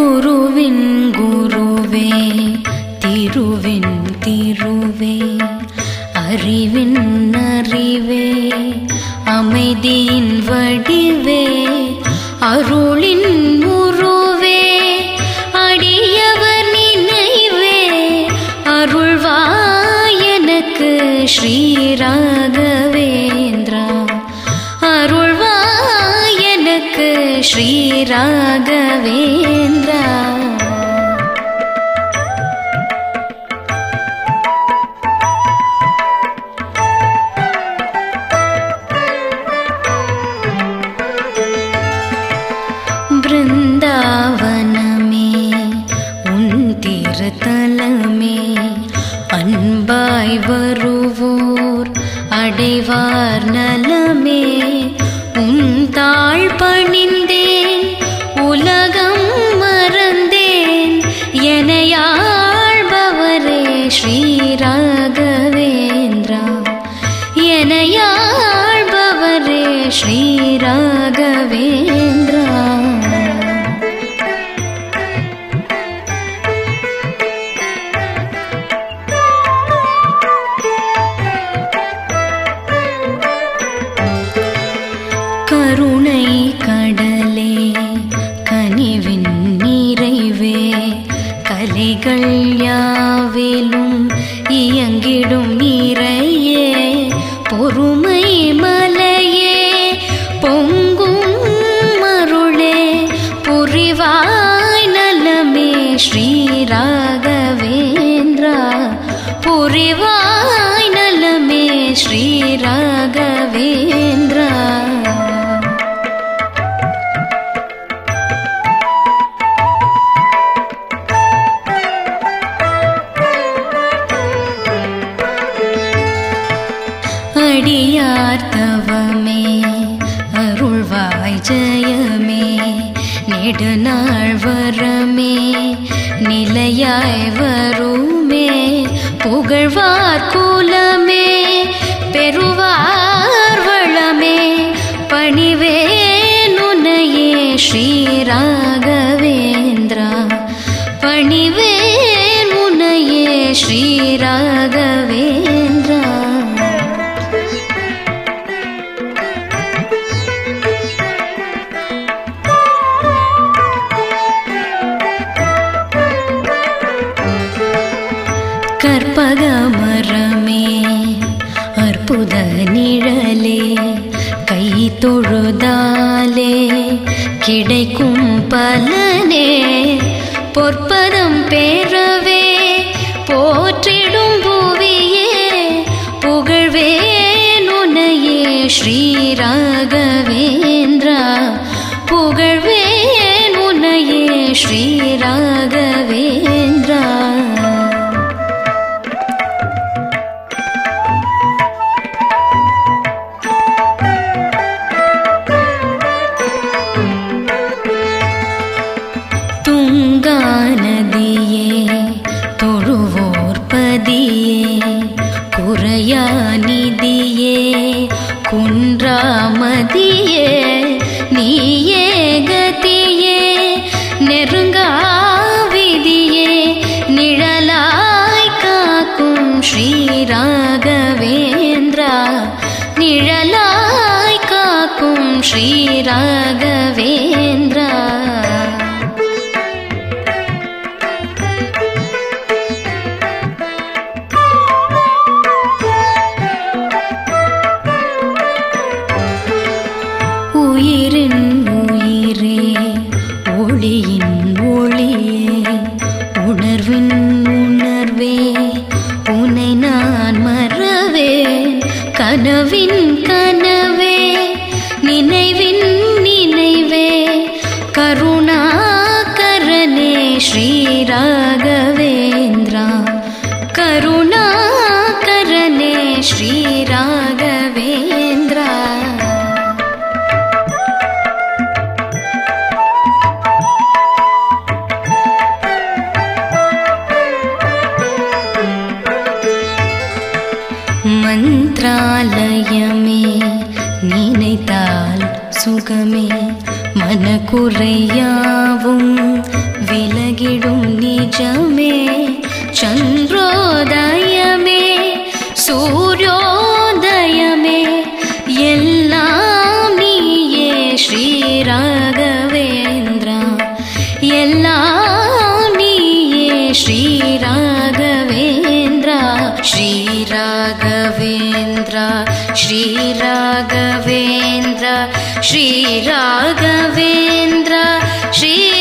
குருவின் குருவே திருவின் திருவே அறிவின் அறிவே அமைதியின் வடிவே அருளின் உருவே அடியவர் நினைவே அருள்வா எனக்கு ஸ்ரீராக श्रीराघवेन्द्र பிருந்தாவனமே உன் திருத்தலமே அன்பாய் வருவோர் அடைவார் நலமே உன் கனிவின் நிறைவே. கலைகள் யாவிலும் இயங்கிடும் நிறையே பொறும் அடியார் தவமே அருள்வாய் ஜெயமே நெடுநாள் வரமே நிலையாய் வருமே புகழ்வார் கூலமே பெறுவார் வளமே பணிவே நுனையே ஸ்ரீராகவேந்திரா கரமே அற்புத நிழலே கை தொழுதாலே கிடைக்கும் பலனே. பொற்பதம் பே நிதியே குன்றாமதியே நீயே கதியே நெருங்கா விதியே நிழலாய் காக்கும் ஸ்ரீராகவேந்திரா நிழலாய் காக்கும் ஸ்ரீராகவேந்திரா. மனக்குறையாவும் விலகிடும் நிஜமே சந்திரோதயமே சூரியோதயமே எல்லாம் நீயே ஸ்ரீராகவேந்திரா எல்லாம் நீயே ஸ்ரீராகவேந்திரா ஸ்ரீராகவேந்திரா श्रीराघवेन्द्र श्रीराघवेन्द्र श्री